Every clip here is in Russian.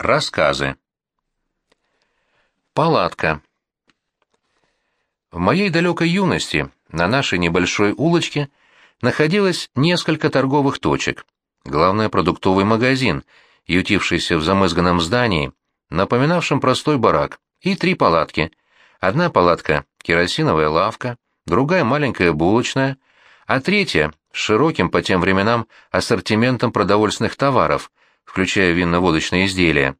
Рассказы. Палатка. В моей далекой юности на нашей небольшой улочке находилось несколько торговых точек. Главное продуктовый магазин, ютившийся в замызганном здании, напоминавшем простой барак, и три палатки. Одна палатка — керосиновая лавка, другая — маленькая булочная, а третья — с широким по тем временам ассортиментом продовольственных товаров, включая винно-водочные изделия.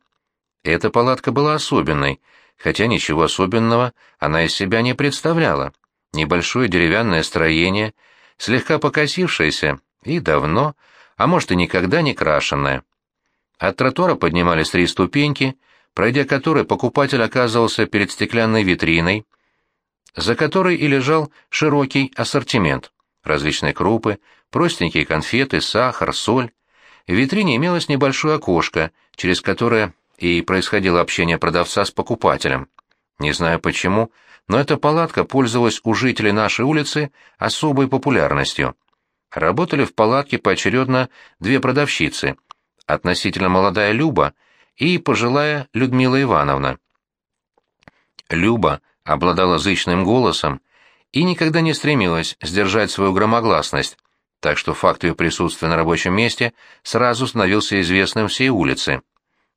Эта палатка была особенной, хотя ничего особенного она из себя не представляла. Небольшое деревянное строение, слегка покосившееся и давно, а может и никогда не крашенное. От тротуара поднимались три ступеньки, пройдя которые покупатель оказывался перед стеклянной витриной, за которой и лежал широкий ассортимент. Различные крупы, простенькие конфеты, сахар, соль, в витрине имелось небольшое окошко, через которое и происходило общение продавца с покупателем. Не знаю почему, но эта палатка пользовалась у жителей нашей улицы особой популярностью. Работали в палатке поочередно две продавщицы, относительно молодая Люба и пожилая Людмила Ивановна. Люба обладала зычным голосом и никогда не стремилась сдержать свою громогласность, так что факт ее присутствия на рабочем месте сразу становился известным всей улице.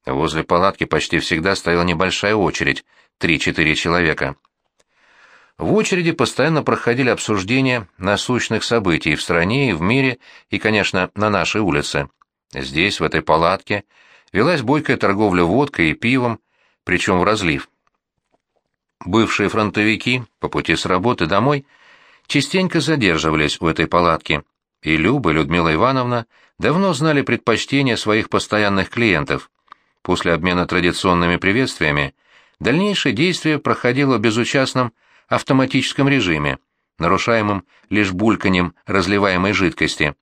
Возле палатки почти всегда стояла небольшая очередь, три-четыре человека. В очереди постоянно проходили обсуждения насущных событий в стране и в мире, и, конечно, на нашей улице. Здесь, в этой палатке, велась бойкая торговля водкой и пивом, причем в разлив. Бывшие фронтовики по пути с работы домой частенько задерживались в этой палатке, и Люба, и Людмила Ивановна давно знали предпочтения своих постоянных клиентов. После обмена традиционными приветствиями дальнейшее действие проходило в безучастном автоматическом режиме, нарушаемым лишь бульканьем разливаемой жидкости.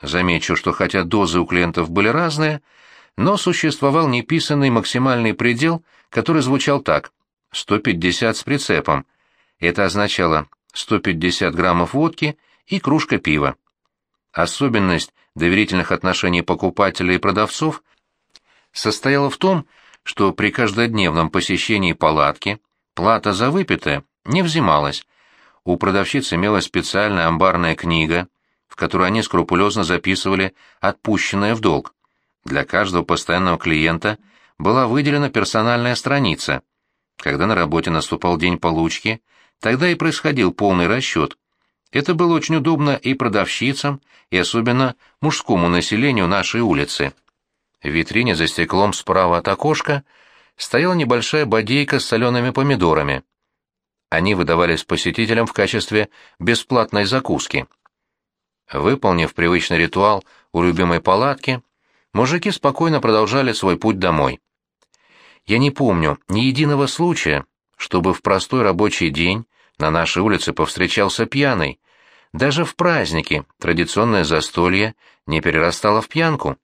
Замечу, что хотя дозы у клиентов были разные, но существовал неписанный максимальный предел, который звучал так – 150 с прицепом. Это означало 150 граммов водки и кружка пива. Особенность доверительных отношений покупателя и продавцов состояла в том, что при каждодневном посещении палатки плата за выпитое не взималась. У продавщиц имелась специальная амбарная книга, в которой они скрупулезно записывали отпущенное в долг. Для каждого постоянного клиента была выделена персональная страница. Когда на работе наступал день получки, тогда и происходил полный расчет, это было очень удобно и продавщицам, и особенно мужскому населению нашей улицы. В витрине за стеклом справа от окошка стояла небольшая бодейка с солеными помидорами. Они выдавались посетителям в качестве бесплатной закуски. Выполнив привычный ритуал у любимой палатки, мужики спокойно продолжали свой путь домой. Я не помню ни единого случая, чтобы в простой рабочий день на нашей улице повстречался пьяный. Даже в праздники традиционное застолье не перерастало в пьянку.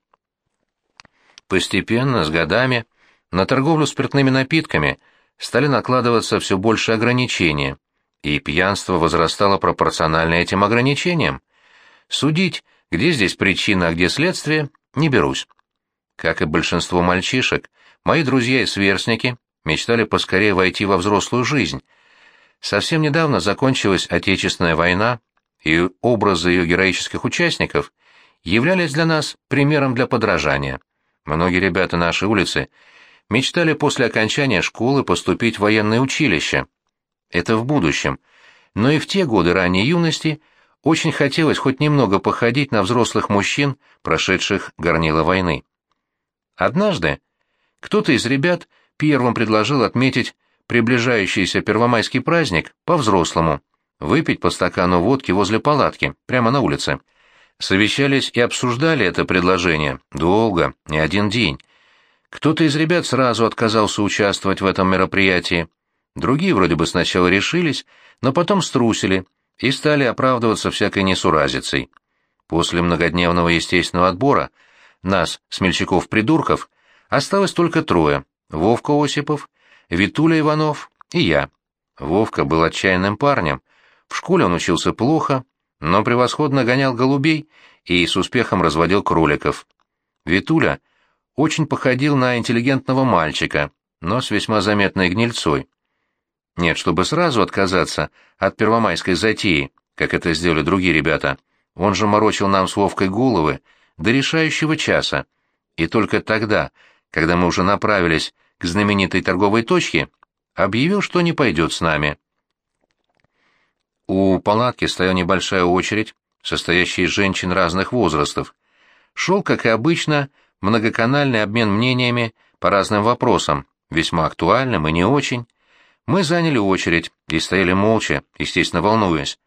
Постепенно, с годами, на торговлю спиртными напитками стали накладываться все больше ограничения, и пьянство возрастало пропорционально этим ограничениям. Судить, где здесь причина, а где следствие, не берусь. Как и большинство мальчишек, мои друзья и сверстники мечтали поскорее войти во взрослую жизнь — Совсем недавно закончилась Отечественная война, и образы ее героических участников являлись для нас примером для подражания. Многие ребята нашей улицы мечтали после окончания школы поступить в военное училище. Это в будущем. Но и в те годы ранней юности очень хотелось хоть немного походить на взрослых мужчин, прошедших горнило войны. Однажды кто-то из ребят первым предложил отметить приближающийся первомайский праздник по-взрослому, выпить по стакану водки возле палатки, прямо на улице. Совещались и обсуждали это предложение долго, не один день. Кто-то из ребят сразу отказался участвовать в этом мероприятии. Другие вроде бы сначала решились, но потом струсили и стали оправдываться всякой несуразицей. После многодневного естественного отбора нас, смельчаков-придурков, осталось только трое — Вовка Осипов, Витуля Иванов и я. Вовка был отчаянным парнем. В школе он учился плохо, но превосходно гонял голубей и с успехом разводил кроликов. Витуля очень походил на интеллигентного мальчика, но с весьма заметной гнильцой. Нет, чтобы сразу отказаться от первомайской затеи, как это сделали другие ребята, он же морочил нам с Вовкой головы до решающего часа, и только тогда, когда мы уже направились к знаменитой торговой точке, объявил, что не пойдет с нами. У палатки стояла небольшая очередь, состоящая из женщин разных возрастов. Шел, как и обычно, многоканальный обмен мнениями по разным вопросам, весьма актуальным и не очень. Мы заняли очередь и стояли молча, естественно, волнуясь.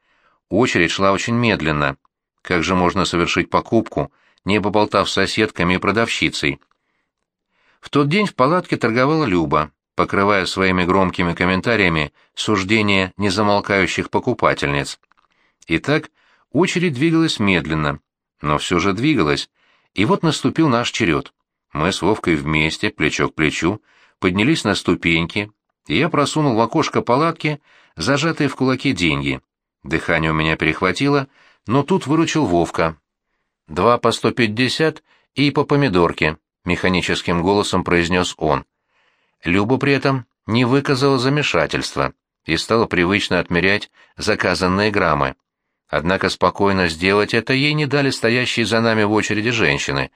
Очередь шла очень медленно. Как же можно совершить покупку, не поболтав с соседками и продавщицей? В тот день в палатке торговала Люба, покрывая своими громкими комментариями суждения незамолкающих покупательниц. Итак, очередь двигалась медленно, но все же двигалась, и вот наступил наш черед. Мы с Вовкой вместе, плечо к плечу, поднялись на ступеньки, и я просунул в окошко палатки зажатые в кулаке деньги. Дыхание у меня перехватило, но тут выручил Вовка. «Два по сто пятьдесят и по помидорке», — механическим голосом произнес он. Люба при этом не выказала замешательства и стала привычно отмерять заказанные граммы. Однако спокойно сделать это ей не дали стоящие за нами в очереди женщины.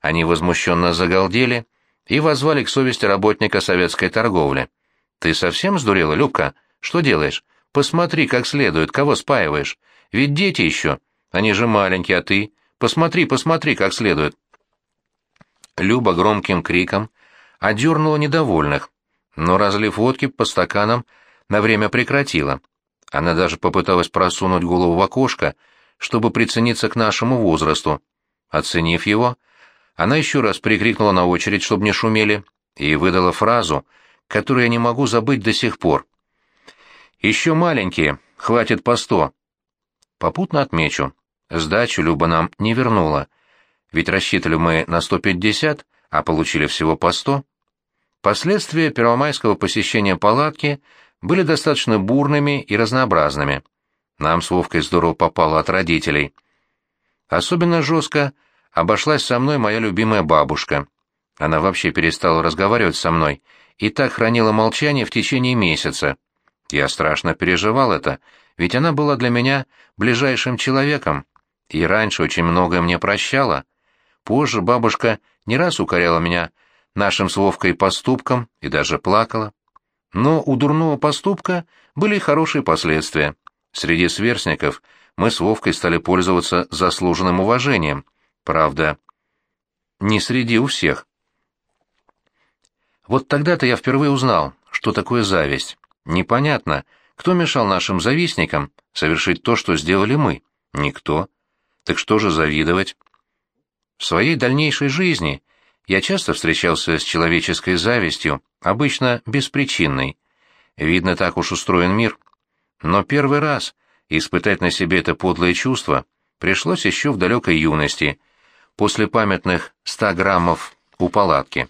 Они возмущенно загалдели и возвали к совести работника советской торговли. «Ты совсем сдурела, Любка? Что делаешь? Посмотри, как следует, кого спаиваешь. Ведь дети еще. Они же маленькие, а ты? Посмотри, посмотри, как следует». Люба громким криком одернула недовольных, но разлив водки по стаканам на время прекратила. Она даже попыталась просунуть голову в окошко, чтобы прицениться к нашему возрасту. Оценив его, она еще раз прикрикнула на очередь, чтобы не шумели, и выдала фразу, которую я не могу забыть до сих пор. «Еще маленькие, хватит по сто». Попутно отмечу, сдачу Люба нам не вернула, ведь рассчитывали мы на сто пятьдесят, а получили всего по сто. Последствия первомайского посещения палатки были достаточно бурными и разнообразными. Нам с Вовкой здорово попало от родителей. Особенно жестко обошлась со мной моя любимая бабушка. Она вообще перестала разговаривать со мной и так хранила молчание в течение месяца. Я страшно переживал это, ведь она была для меня ближайшим человеком, и раньше очень многое мне прощала. Позже бабушка не раз укоряла меня нашим с Вовкой поступкам и даже плакала. Но у дурного поступка были хорошие последствия. Среди сверстников мы с Вовкой стали пользоваться заслуженным уважением. Правда, не среди у всех. Вот тогда-то я впервые узнал, что такое зависть. Непонятно, кто мешал нашим завистникам совершить то, что сделали мы? Никто. Так что же завидовать? В своей дальнейшей жизни я часто встречался с человеческой завистью, обычно беспричинной. Видно, так уж устроен мир. Но первый раз испытать на себе это подлое чувство пришлось еще в далекой юности, после памятных ста граммов у палатки.